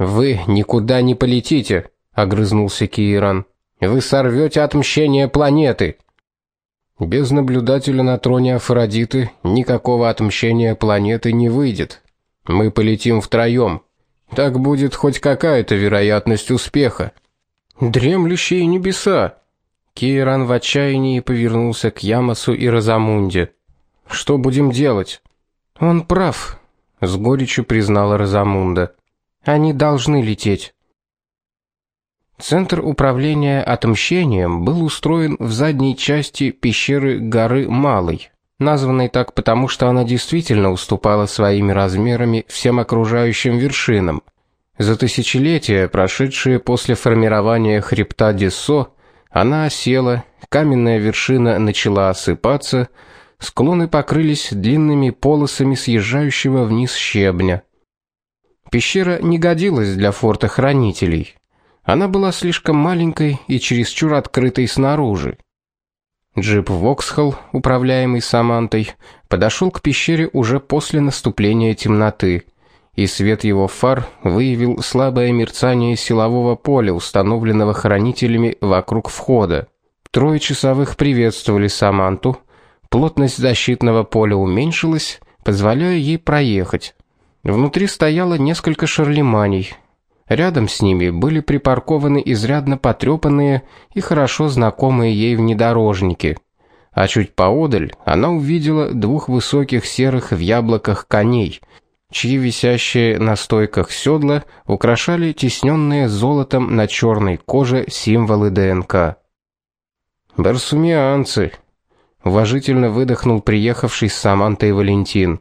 Вы никуда не полетите, огрызнулся Киран. Вы сорвете отмщение планеты. Без наблюдателя на троне Афродиты никакого отмщения планеты не выйдет. Мы полетим втроем. Так будет хоть какая-то вероятность успеха. Дремлющие небеса. Киран в отчаянии повернулся к Ямасу и Разамунде. Что будем делать? Он прав, с горечью признала Разамунда. Они должны лететь. Центр управления отмщением был устроен в задней части пещеры горы Малой, названной так потому, что она действительно уступала своими размерами всем окружающим вершинам. За тысячелетия, прошедшие после формирования хребта Дессо, она осела, каменная вершина начала осыпаться, склоны покрылись длинными полосами съезжающего вниз щебня. Пещера не годилась для форта хранителей. Она была слишком маленькой и чересчур открытой снаружи. Джип Воксхолл, управляемый Самантой, подошел к пещере уже после наступления темноты, и свет его фар выявил слабое мерцание силового поля, установленного хранителями вокруг входа. Трое часовых приветствовали Саманту. Плотность защитного поля уменьшилась, позволяя ей проехать. Внутри стояло несколько шарлеманей, Рядом с ними были припаркованы изрядно потрепанные и хорошо знакомые ей внедорожники. А чуть поодаль она увидела двух высоких серых в яблоках коней, чьи висящие на стойках седла украшали тисненные золотом на черной коже символы ДНК. Барсумианцы, уважительно выдохнул приехавший с Самантой Валентин.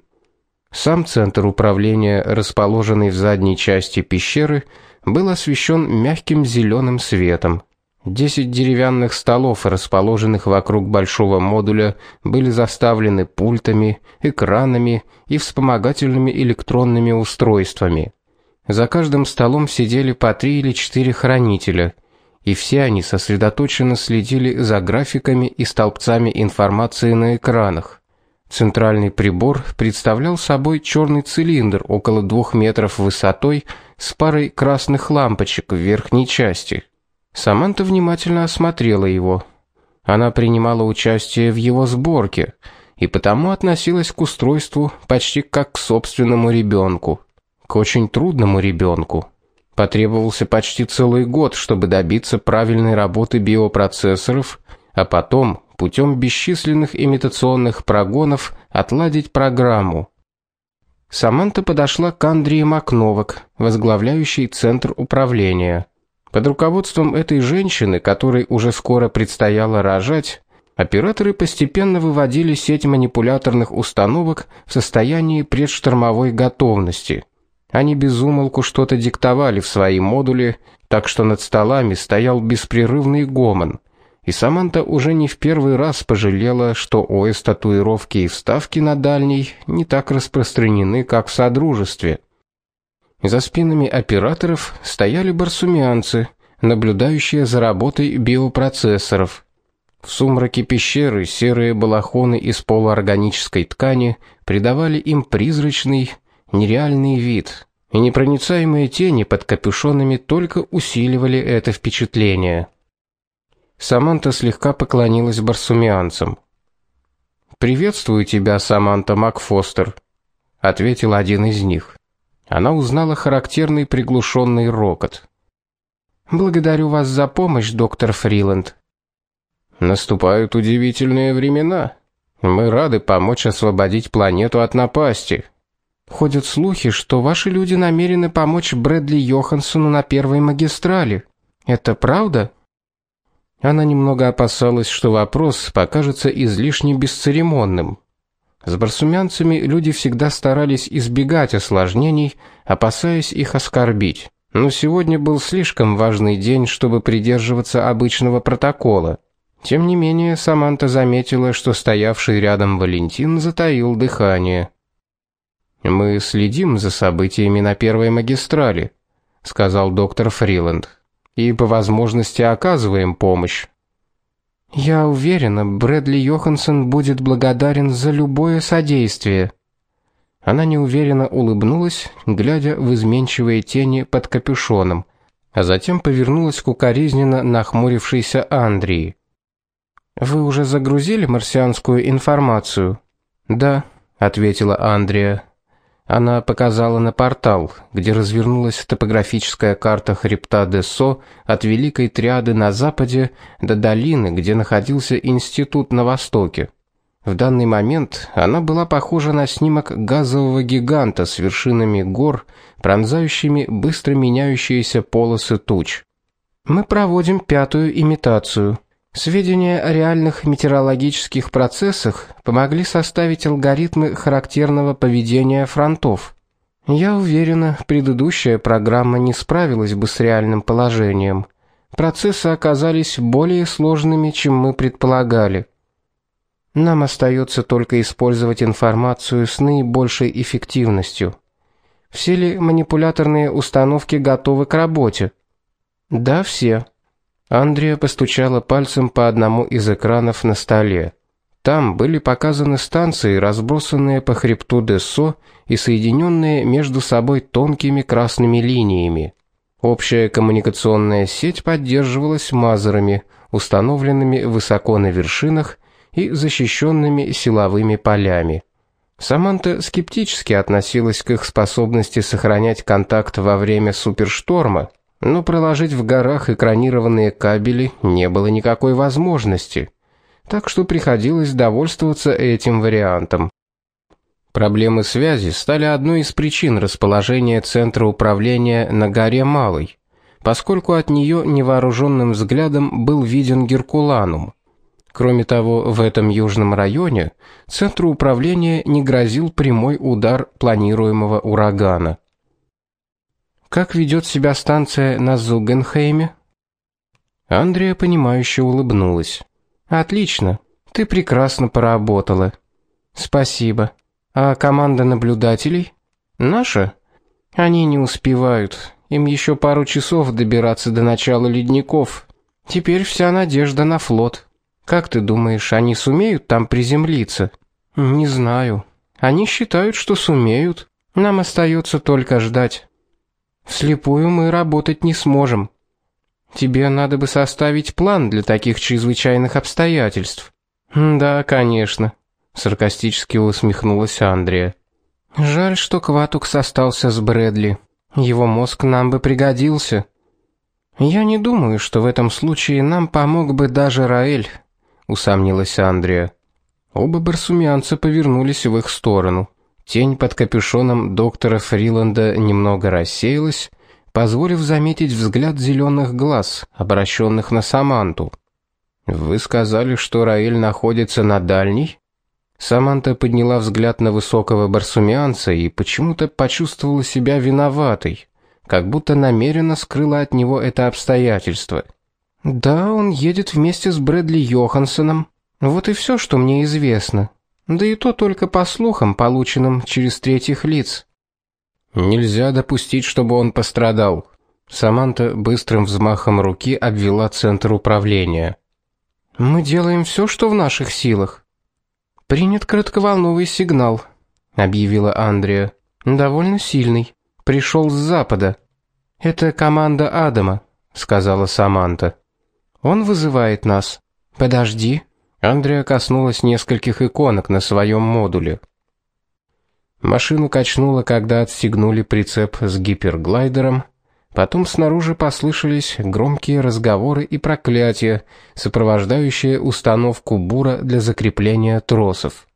Сам центр управления, расположенный в задней части пещеры, был освещен мягким зеленым светом. Десять деревянных столов, расположенных вокруг большого модуля, были заставлены пультами, экранами и вспомогательными электронными устройствами. За каждым столом сидели по три или четыре хранителя, и все они сосредоточенно следили за графиками и столбцами информации на экранах. Центральный прибор представлял собой черный цилиндр около двух метров высотой с парой красных лампочек в верхней части. Саманта внимательно осмотрела его. Она принимала участие в его сборке и потому относилась к устройству почти как к собственному ребенку, к очень трудному ребенку. Потребовался почти целый год, чтобы добиться правильной работы биопроцессоров, а потом путем бесчисленных имитационных прогонов отладить программу. Саманта подошла к Андрии Макновок, возглавляющей центр управления. Под руководством этой женщины, которой уже скоро предстояло рожать, операторы постепенно выводили сеть манипуляторных установок в состоянии предштормовой готовности. Они безумолку что-то диктовали в свои модули, так что над столами стоял беспрерывный гомон и Саманта уже не в первый раз пожалела, что ОС татуировки и вставки на дальней не так распространены, как в содружестве. За спинами операторов стояли барсумианцы, наблюдающие за работой биопроцессоров. В сумраке пещеры серые балахоны из полуорганической ткани придавали им призрачный, нереальный вид, и непроницаемые тени под капюшонами только усиливали это впечатление. Саманта слегка поклонилась барсумианцам. "Приветствую тебя, Саманта Макфостер", ответил один из них. Она узнала характерный приглушенный рокот. "Благодарю вас за помощь, доктор Фриланд. Наступают удивительные времена. Мы рады помочь освободить планету от напасти. Ходят слухи, что ваши люди намерены помочь Брэдли Йохансону на первой магистрали. Это правда?" Она немного опасалась, что вопрос покажется излишне бесцеремонным. С барсумянцами люди всегда старались избегать осложнений, опасаясь их оскорбить. Но сегодня был слишком важный день, чтобы придерживаться обычного протокола. Тем не менее, Саманта заметила, что стоявший рядом Валентин затаил дыхание. Мы следим за событиями на первой магистрали, сказал доктор Фриланд и по возможности оказываем помощь. Я уверена, Брэдли Йоханссон будет благодарен за любое содействие. Она неуверенно улыбнулась, глядя в изменчивые тени под капюшоном, а затем повернулась к укоризненно нахмурившейся Андрии. Вы уже загрузили марсианскую информацию? Да, ответила Андрия. Она показала на портал, где развернулась топографическая карта хребта Десо от Великой Триады на западе до долины, где находился институт на востоке. В данный момент она была похожа на снимок газового гиганта с вершинами гор, пронзающими быстро меняющиеся полосы туч. Мы проводим пятую имитацию. Сведения о реальных метеорологических процессах помогли составить алгоритмы характерного поведения фронтов. Я уверена, предыдущая программа не справилась бы с реальным положением. Процессы оказались более сложными, чем мы предполагали. Нам остается только использовать информацию с наибольшей эффективностью. Все ли манипуляторные установки готовы к работе? Да, все. Андрея постучала пальцем по одному из экранов на столе. Там были показаны станции, разбросанные по хребту Дессо и соединенные между собой тонкими красными линиями. Общая коммуникационная сеть поддерживалась мазерами, установленными высоко на вершинах и защищенными силовыми полями. Саманта скептически относилась к их способности сохранять контакт во время супершторма, но проложить в горах экранированные кабели не было никакой возможности. Так что приходилось довольствоваться этим вариантом. Проблемы связи стали одной из причин расположения центра управления на горе Малой, поскольку от нее невооруженным взглядом был виден Геркуланум. Кроме того, в этом южном районе центру управления не грозил прямой удар планируемого урагана. Как ведет себя станция на Зугенхейме? Андрея понимающе улыбнулась. Отлично. Ты прекрасно поработала. Спасибо. А команда наблюдателей? Наша? Они не успевают. Им еще пару часов добираться до начала ледников. Теперь вся надежда на флот. Как ты думаешь, они сумеют там приземлиться? Не знаю. Они считают, что сумеют. Нам остается только ждать. Вслепую мы работать не сможем. Тебе надо бы составить план для таких чрезвычайных обстоятельств. Да, конечно, саркастически усмехнулась Андрея. Жаль, что Кватукс остался с Брэдли. Его мозг нам бы пригодился. Я не думаю, что в этом случае нам помог бы даже Раэль, усомнилась Андрея. Оба барсумианца повернулись в их сторону. Тень под капюшоном доктора Фриланда немного рассеялась, позволив заметить взгляд зеленых глаз, обращенных на Саманту. Вы сказали, что Раэль находится на дальней? Саманта подняла взгляд на высокого барсумианца и почему-то почувствовала себя виноватой, как будто намеренно скрыла от него это обстоятельство. Да, он едет вместе с Брэдли Йохансеном. Вот и все, что мне известно. Да и то только по слухам, полученным через третьих лиц. Нельзя допустить, чтобы он пострадал. Саманта быстрым взмахом руки обвела центр управления. Мы делаем все, что в наших силах. Принят коротковолновый сигнал, объявила Андрея. Довольно сильный. Пришел с запада. Это команда Адама, сказала Саманта. Он вызывает нас. Подожди, Андреа коснулась нескольких иконок на своем модуле. Машину качнуло, когда отстегнули прицеп с гиперглайдером. Потом снаружи послышались громкие разговоры и проклятия, сопровождающие установку бура для закрепления тросов.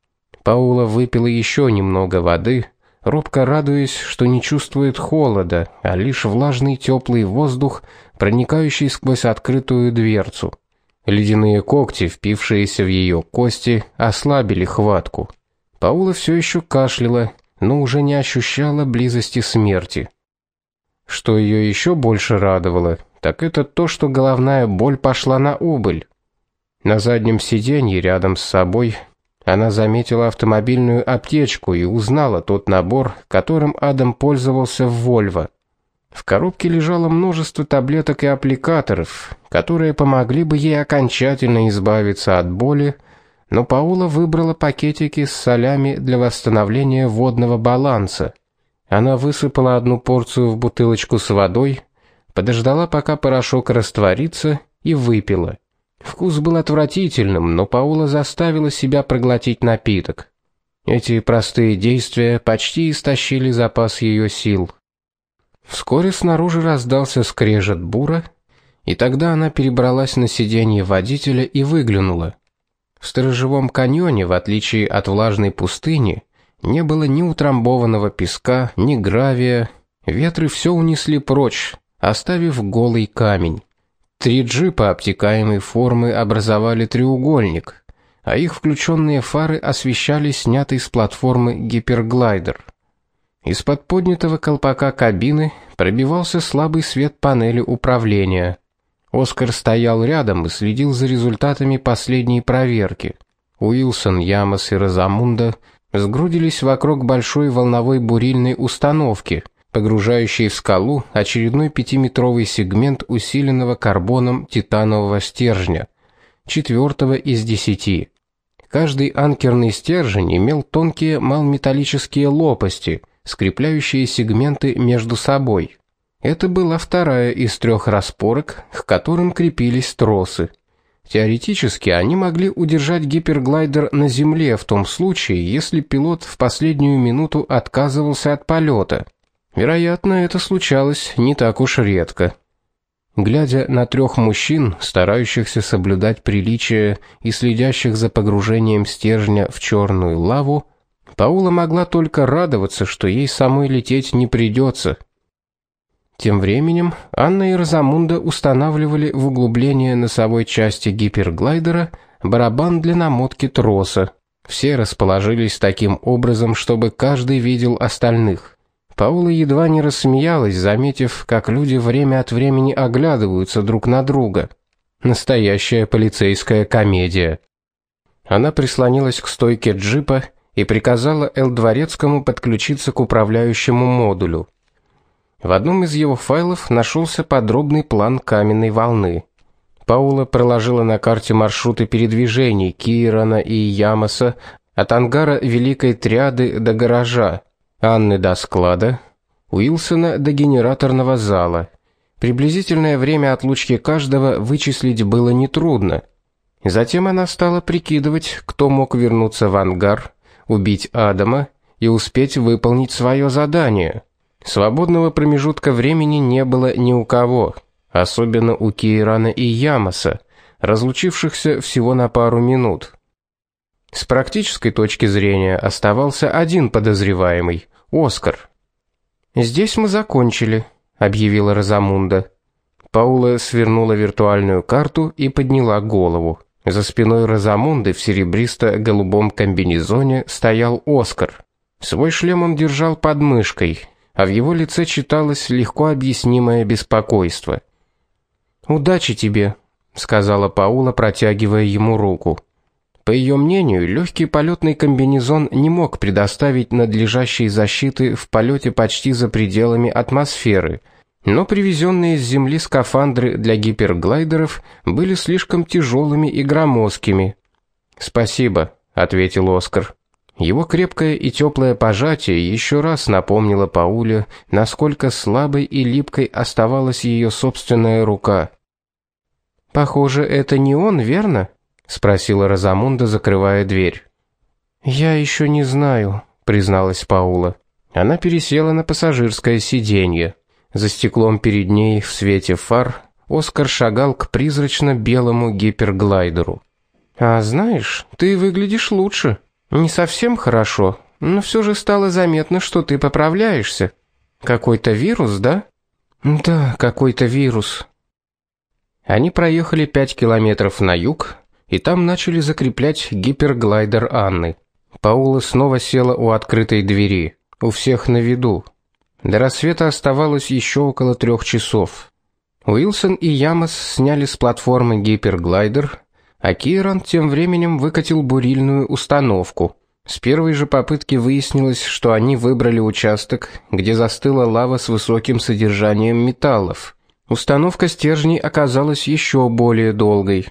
Паула выпила еще немного воды, робко радуясь, что не чувствует холода, а лишь влажный теплый воздух, проникающий сквозь открытую дверцу. Ледяные когти, впившиеся в ее кости, ослабили хватку. Паула все еще кашляла, но уже не ощущала близости смерти. Что ее еще больше радовало, так это то, что головная боль пошла на убыль. На заднем сиденье рядом с собой она заметила автомобильную аптечку и узнала тот набор, которым Адам пользовался в Volvo. В коробке лежало множество таблеток и аппликаторов, которые помогли бы ей окончательно избавиться от боли, но Паула выбрала пакетики с солями для восстановления водного баланса. Она высыпала одну порцию в бутылочку с водой, подождала, пока порошок растворится, и выпила. Вкус был отвратительным, но Паула заставила себя проглотить напиток. Эти простые действия почти истощили запас ее сил. Вскоре снаружи раздался скрежет бура, и тогда она перебралась на сиденье водителя и выглянула. В сторожевом каньоне, в отличие от влажной пустыни, не было ни утрамбованного песка, ни гравия. Ветры все унесли прочь, оставив голый камень. Три джипа обтекаемой формы образовали треугольник а их включенные фары освещали снятый с платформы гиперглайдер. Из-под поднятого колпака кабины пробивался слабый свет панели управления. Оскар стоял рядом и следил за результатами последней проверки. Уилсон, Ямос и Розамунда сгрудились вокруг большой волновой бурильной установки, погружающей в скалу очередной пятиметровый сегмент усиленного карбоном титанового стержня, четвертого из десяти. Каждый анкерный стержень имел тонкие малометаллические лопасти, скрепляющие сегменты между собой. Это была вторая из трех распорок, к которым крепились тросы. Теоретически они могли удержать гиперглайдер на земле в том случае, если пилот в последнюю минуту отказывался от полета. Вероятно, это случалось не так уж редко. Глядя на трех мужчин, старающихся соблюдать приличие и следящих за погружением стержня в черную лаву, Паула могла только радоваться, что ей самой лететь не придется. Тем временем Анна и Розамунда устанавливали в углубление носовой части гиперглайдера барабан для намотки троса. Все расположились таким образом, чтобы каждый видел остальных. Паула едва не рассмеялась, заметив, как люди время от времени оглядываются друг на друга. Настоящая полицейская комедия. Она прислонилась к стойке джипа и приказала Эл Дворецкому подключиться к управляющему модулю. В одном из его файлов нашелся подробный план каменной волны. Паула проложила на карте маршруты передвижений Кирана и Ямаса от ангара Великой Триады до гаража Анны до склада, Уилсона до генераторного зала. Приблизительное время отлучки каждого вычислить было нетрудно. Затем она стала прикидывать, кто мог вернуться в ангар, убить Адама и успеть выполнить свое задание. Свободного промежутка времени не было ни у кого, особенно у Кирана и Ямаса, разлучившихся всего на пару минут. С практической точки зрения оставался один подозреваемый Оскар. Здесь мы закончили, объявила Розамунда. Паула свернула виртуальную карту и подняла голову. За спиной Розамунды в серебристо-голубом комбинезоне стоял Оскар. Свой шлем он держал под мышкой, а в его лице читалось легко объяснимое беспокойство. "Удачи тебе", сказала Паула, протягивая ему руку. По ее мнению, легкий полетный комбинезон не мог предоставить надлежащей защиты в полете почти за пределами атмосферы, но привезенные с земли скафандры для гиперглайдеров были слишком тяжелыми и громоздкими. "Спасибо", ответил Оскар. Его крепкое и теплое пожатие еще раз напомнило Пауле, насколько слабой и липкой оставалась ее собственная рука. Похоже, это не он, верно? спросила Розамунда, закрывая дверь. Я еще не знаю, призналась Паула. Она пересела на пассажирское сиденье. За стеклом перед ней в свете фар Оскар шагал к призрачно-белому гиперглайдеру. А знаешь, ты выглядишь лучше. Не совсем хорошо, но все же стало заметно, что ты поправляешься. Какой-то вирус, да? Да, какой-то вирус. Они проехали пять километров на юг, и там начали закреплять гиперглайдер Анны. Паула снова села у открытой двери, у всех на виду. До рассвета оставалось еще около трех часов. Уилсон и Ямос сняли с платформы гиперглайдер, а Киран тем временем выкатил бурильную установку. С первой же попытки выяснилось, что они выбрали участок, где застыла лава с высоким содержанием металлов. Установка стержней оказалась еще более долгой.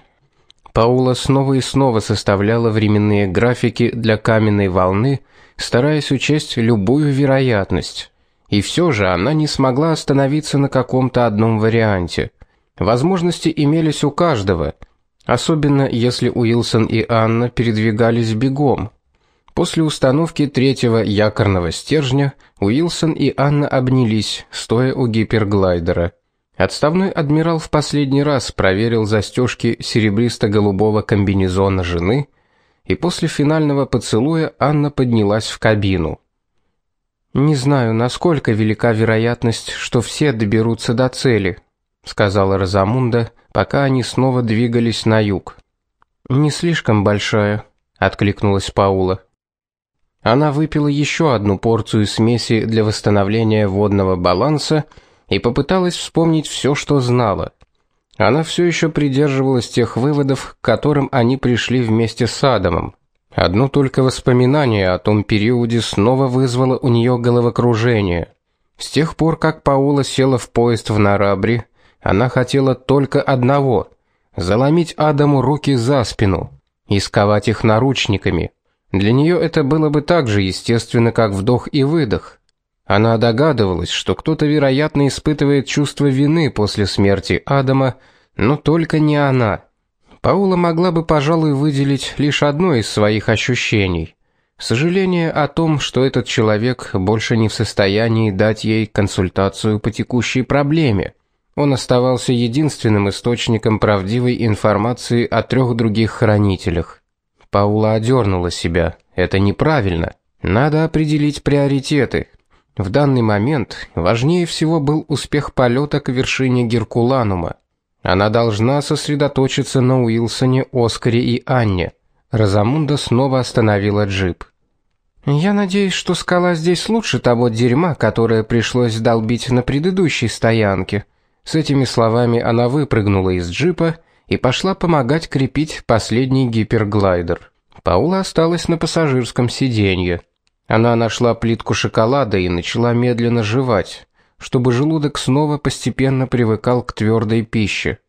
Паула снова и снова составляла временные графики для каменной волны, стараясь учесть любую вероятность. И все же она не смогла остановиться на каком-то одном варианте. Возможности имелись у каждого, особенно если Уилсон и Анна передвигались бегом. После установки третьего якорного стержня Уилсон и Анна обнялись, стоя у гиперглайдера. Отставной адмирал в последний раз проверил застежки серебристо-голубого комбинезона жены, и после финального поцелуя Анна поднялась в кабину. Не знаю, насколько велика вероятность, что все доберутся до цели, сказала Розамунда, пока они снова двигались на юг. Не слишком большая, откликнулась Паула. Она выпила еще одну порцию смеси для восстановления водного баланса и попыталась вспомнить все, что знала. Она все еще придерживалась тех выводов, к которым они пришли вместе с Адамом. Одно только воспоминание о том периоде снова вызвало у нее головокружение. С тех пор, как Паула села в поезд в Нарабре, она хотела только одного заломить Адаму руки за спину и сковать их наручниками. Для нее это было бы так же естественно, как вдох и выдох. Она догадывалась, что кто-то, вероятно, испытывает чувство вины после смерти Адама, но только не она. Паула могла бы, пожалуй, выделить лишь одно из своих ощущений сожаление о том, что этот человек больше не в состоянии дать ей консультацию по текущей проблеме. Он оставался единственным источником правдивой информации о трех других хранителях. Паула одернула себя. Это неправильно. Надо определить приоритеты. В данный момент важнее всего был успех полета к вершине Геркуланума. Она должна сосредоточиться на Уилсоне, Оскаре и Анне. Разамунда снова остановила джип. Я надеюсь, что скала здесь лучше того дерьма, которое пришлось долбить на предыдущей стоянке. С этими словами она выпрыгнула из джипа и пошла помогать крепить последний гиперглайдер. Паула осталась на пассажирском сиденье. Она нашла плитку шоколада и начала медленно жевать, чтобы желудок снова постепенно привыкал к твердой пище.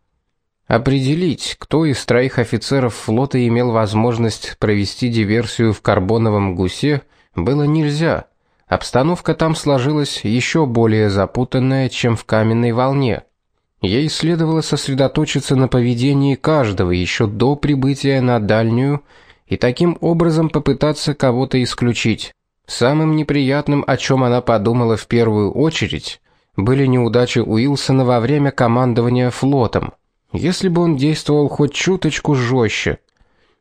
Определить, кто из троих офицеров флота имел возможность провести диверсию в карбоновом гусе, было нельзя. Обстановка там сложилась еще более запутанная, чем в каменной волне. Ей следовало сосредоточиться на поведении каждого еще до прибытия на дальнюю и таким образом попытаться кого-то исключить. Самым неприятным, о чем она подумала в первую очередь, были неудачи Уилсона во время командования флотом. Если бы он действовал хоть чуточку жестче,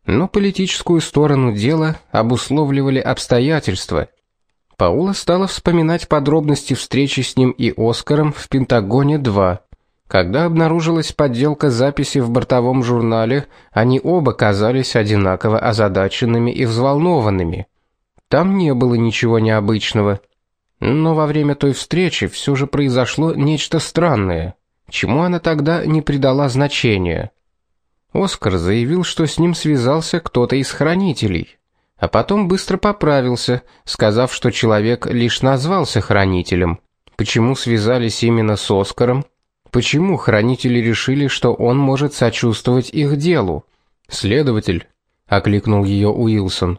но политическую сторону дела обусловливали обстоятельства. Паула стала вспоминать подробности встречи с ним и Оскаром в Пентагоне 2. Когда обнаружилась подделка записи в бортовом журнале, они оба казались одинаково озадаченными и взволнованными. Там не было ничего необычного. Но во время той встречи все же произошло нечто странное, чему она тогда не придала значения. Оскар заявил, что с ним связался кто-то из хранителей, а потом быстро поправился, сказав, что человек лишь назвался хранителем. Почему связались именно с Оскаром? Почему хранители решили, что он может сочувствовать их делу? Следователь окликнул ее Уилсон.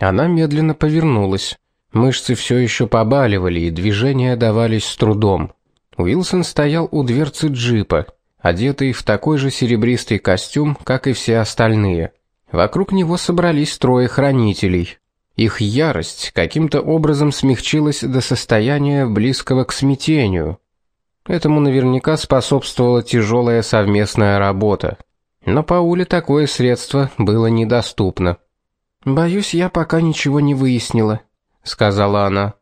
Она медленно повернулась. Мышцы все еще побаливали, и движения давались с трудом. Уилсон стоял у дверцы джипа, одетый в такой же серебристый костюм, как и все остальные. Вокруг него собрались трое хранителей. Их ярость каким-то образом смягчилась до состояния близкого к смятению. Этому наверняка способствовала тяжелая совместная работа. Но Пауле такое средство было недоступно. Боюсь, я пока ничего не выяснила, сказала она.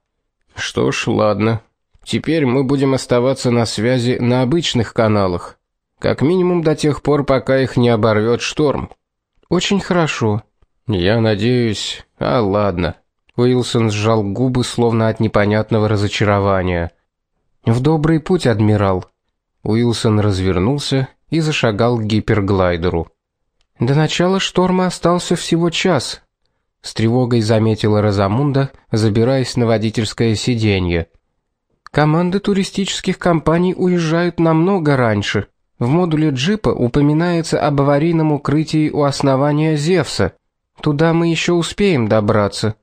Что ж, ладно. Теперь мы будем оставаться на связи на обычных каналах, как минимум до тех пор, пока их не оборвет шторм. Очень хорошо. Я надеюсь. А ладно. Уилсон сжал губы, словно от непонятного разочарования. В добрый путь, адмирал. Уилсон развернулся и зашагал к гиперглайдеру. До начала шторма остался всего час, с тревогой заметила Розамунда, забираясь на водительское сиденье. Команды туристических компаний уезжают намного раньше. В модуле джипа упоминается об аварийном укрытии у основания Зевса. Туда мы еще успеем добраться.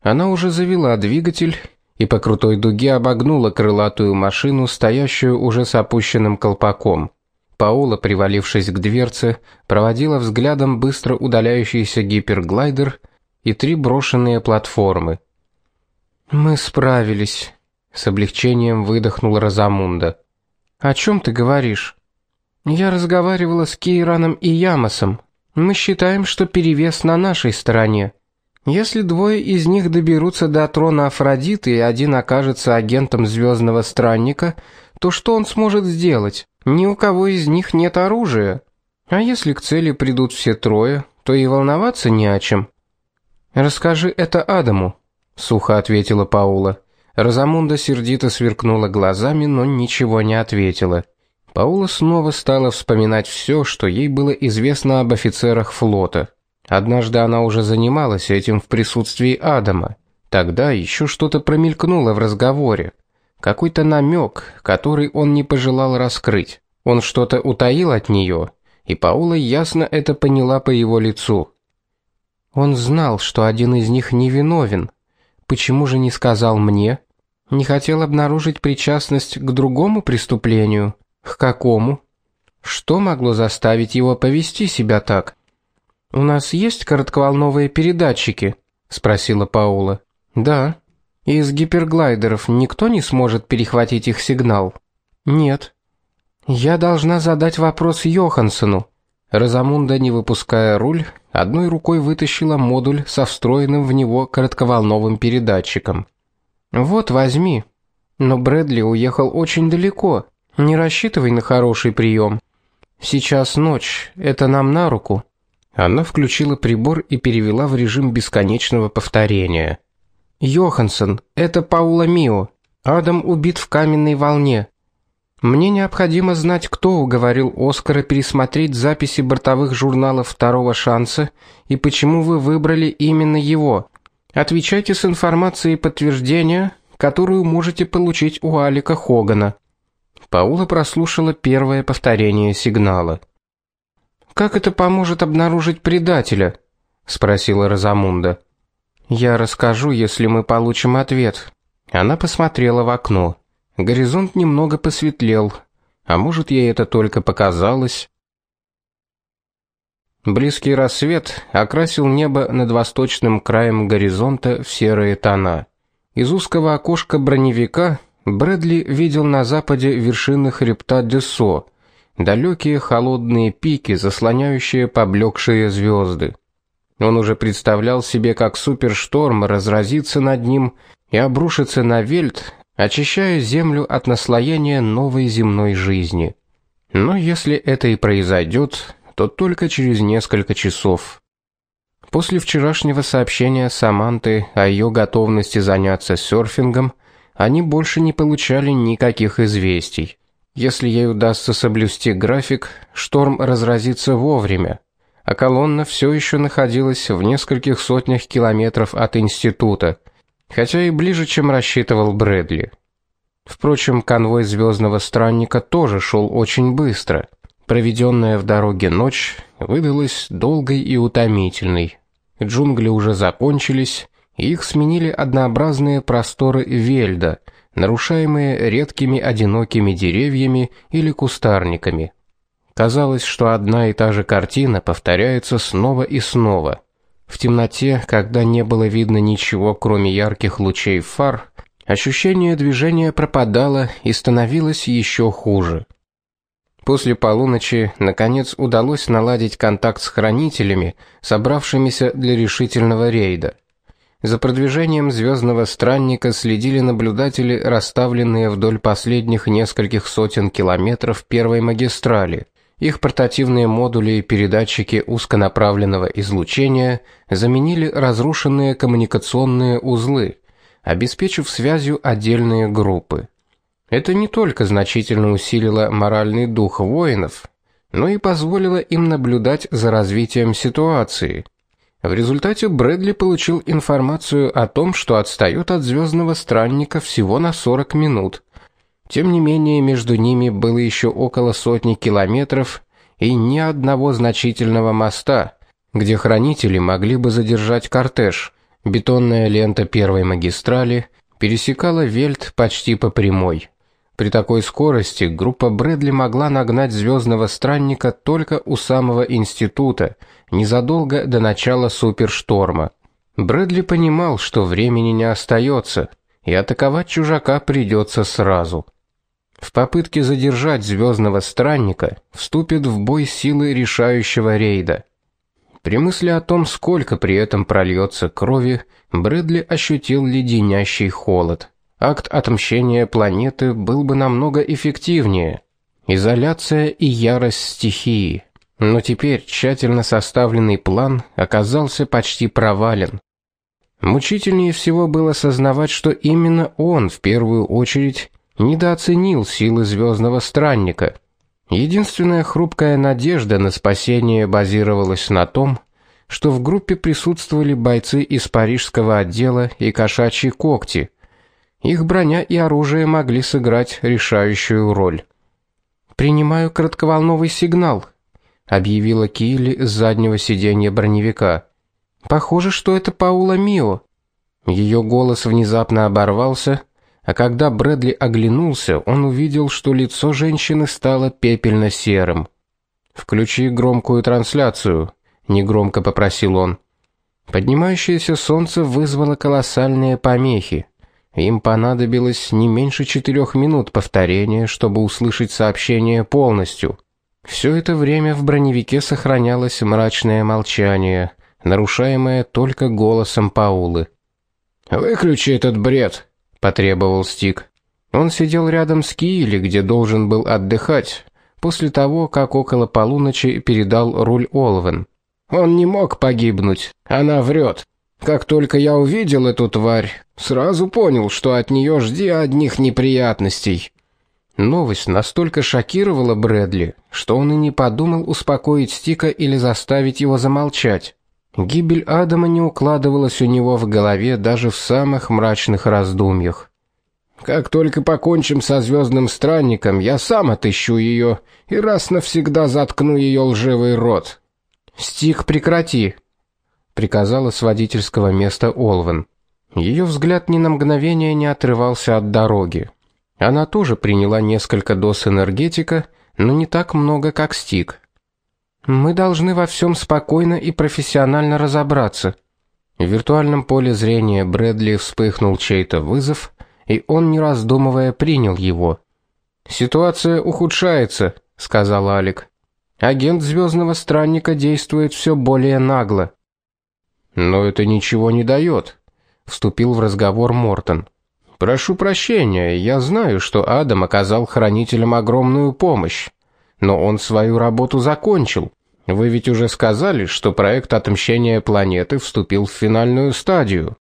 Она уже завела двигатель и по крутой дуге обогнула крылатую машину, стоящую уже с опущенным колпаком. Паула, привалившись к дверце, проводила взглядом быстро удаляющийся гиперглайдер и три брошенные платформы. Мы справились, с облегчением выдохнул Разамунда. О чем ты говоришь? Я разговаривала с Кейраном и Ямосом. Мы считаем, что перевес на нашей стороне. Если двое из них доберутся до трона Афродиты и один окажется агентом звездного странника, то что он сможет сделать? Ни у кого из них нет оружия. А если к цели придут все трое, то и волноваться не о чем. Расскажи это Адаму, сухо ответила Паула. Разамунда сердито сверкнула глазами, но ничего не ответила. Паула снова стала вспоминать все, что ей было известно об офицерах флота. Однажды она уже занималась этим в присутствии Адама. Тогда еще что-то промелькнуло в разговоре. Какой-то намек, который он не пожелал раскрыть. Он что-то утаил от нее, и Паула ясно это поняла по его лицу. Он знал, что один из них невиновен. Почему же не сказал мне? Не хотел обнаружить причастность к другому преступлению? К какому? Что могло заставить его повести себя так? У нас есть коротковолновые передатчики, спросила Паула. Да. Из гиперглайдеров никто не сможет перехватить их сигнал. Нет. Я должна задать вопрос Йохансену. Разамунда, не выпуская руль, одной рукой вытащила модуль со встроенным в него коротковолновым передатчиком. Вот, возьми. Но Брэдли уехал очень далеко. Не рассчитывай на хороший прием. Сейчас ночь, это нам на руку. Она включила прибор и перевела в режим бесконечного повторения. Йоханссон, это Паула Мио. Адам убит в каменной волне. Мне необходимо знать, кто уговорил Оскара пересмотреть записи бортовых журналов Второго шанса и почему вы выбрали именно его. Отвечайте с информацией подтверждения, которую можете получить у Алика Хогана. Паула прослушала первое повторение сигнала. Как это поможет обнаружить предателя? спросила Разамунда. Я расскажу, если мы получим ответ. Она посмотрела в окно. Горизонт немного посветлел, а может, ей это только показалось. Близкий рассвет окрасил небо над восточным краем горизонта в серые тона. Из узкого окошка броневика Брэдли видел на западе вершины хребта Десо, далекие холодные пики, заслоняющие поблекшие звезды. Он уже представлял себе, как супершторм разразится над ним и обрушится на Вельт, очищая землю от наслоения новой земной жизни. Но если это и произойдет, то только через несколько часов. После вчерашнего сообщения Саманты о ее готовности заняться серфингом, они больше не получали никаких известий. Если ей удастся соблюсти график, шторм разразится вовремя, а колонна все еще находилась в нескольких сотнях километров от института, хотя и ближе, чем рассчитывал Брэдли. Впрочем, конвой звездного странника тоже шел очень быстро. Проведенная в дороге ночь выдалась долгой и утомительной. Джунгли уже закончились, и их сменили однообразные просторы вельда – нарушаемые редкими одинокими деревьями или кустарниками. Казалось, что одна и та же картина повторяется снова и снова. В темноте, когда не было видно ничего, кроме ярких лучей фар, ощущение движения пропадало и становилось еще хуже. После полуночи наконец удалось наладить контакт с хранителями, собравшимися для решительного рейда. За продвижением звездного странника следили наблюдатели, расставленные вдоль последних нескольких сотен километров первой магистрали. Их портативные модули и передатчики узконаправленного излучения заменили разрушенные коммуникационные узлы, обеспечив связью отдельные группы. Это не только значительно усилило моральный дух воинов, но и позволило им наблюдать за развитием ситуации – в результате Брэдли получил информацию о том, что отстаёт от звездного странника всего на 40 минут. Тем не менее, между ними было еще около сотни километров и ни одного значительного моста, где хранители могли бы задержать кортеж. Бетонная лента первой магистрали пересекала Вельт почти по прямой. При такой скорости группа Брэдли могла нагнать звездного странника только у самого института, незадолго до начала супершторма. Брэдли понимал, что времени не остается, и атаковать чужака придется сразу. В попытке задержать звездного странника вступит в бой силы решающего рейда. При мысли о том, сколько при этом прольется крови, Брэдли ощутил леденящий холод. Акт отмщения планеты был бы намного эффективнее. Изоляция и ярость стихии. Но теперь тщательно составленный план оказался почти провален. Мучительнее всего было сознавать, что именно он в первую очередь недооценил силы звездного странника. Единственная хрупкая надежда на спасение базировалась на том, что в группе присутствовали бойцы из парижского отдела и кошачьи когти. Их броня и оружие могли сыграть решающую роль. Принимаю кратковолновый сигнал, объявила Килли с заднего сиденья броневика. Похоже, что это Паула Мио. Ее голос внезапно оборвался, а когда Брэдли оглянулся, он увидел, что лицо женщины стало пепельно-серым. "Включи громкую трансляцию", негромко попросил он. Поднимающееся солнце вызвало колоссальные помехи. Им понадобилось не меньше четырех минут повторения, чтобы услышать сообщение полностью. Все это время в броневике сохранялось мрачное молчание, нарушаемое только голосом Паулы. "Выключи этот бред", потребовал Стик. Он сидел рядом с Киили, где должен был отдыхать, после того, как около полуночи передал руль Олвен. Он не мог погибнуть. Она врет. Как только я увидел эту тварь, сразу понял, что от нее жди одних неприятностей. Новость настолько шокировала Брэдли, что он и не подумал успокоить Стика или заставить его замолчать. Гибель Адама не укладывалась у него в голове даже в самых мрачных раздумьях. Как только покончим со звездным странником, я сам отыщу ее и раз навсегда заткну ее лживый рот. Стик, прекрати, приказала с водительского места Олвен. Ее взгляд ни на мгновение не отрывался от дороги. Она тоже приняла несколько доз энергетика, но не так много, как Стик. Мы должны во всем спокойно и профессионально разобраться. В виртуальном поле зрения Брэдли вспыхнул чей-то вызов, и он не раздумывая принял его. Ситуация ухудшается, сказал Алик. Агент звездного странника действует все более нагло. Но это ничего не дает», — вступил в разговор Мортон. Прошу прощения, я знаю, что Адам оказал хранителям огромную помощь но он свою работу закончил. Вы ведь уже сказали, что проект отмщения планеты вступил в финальную стадию.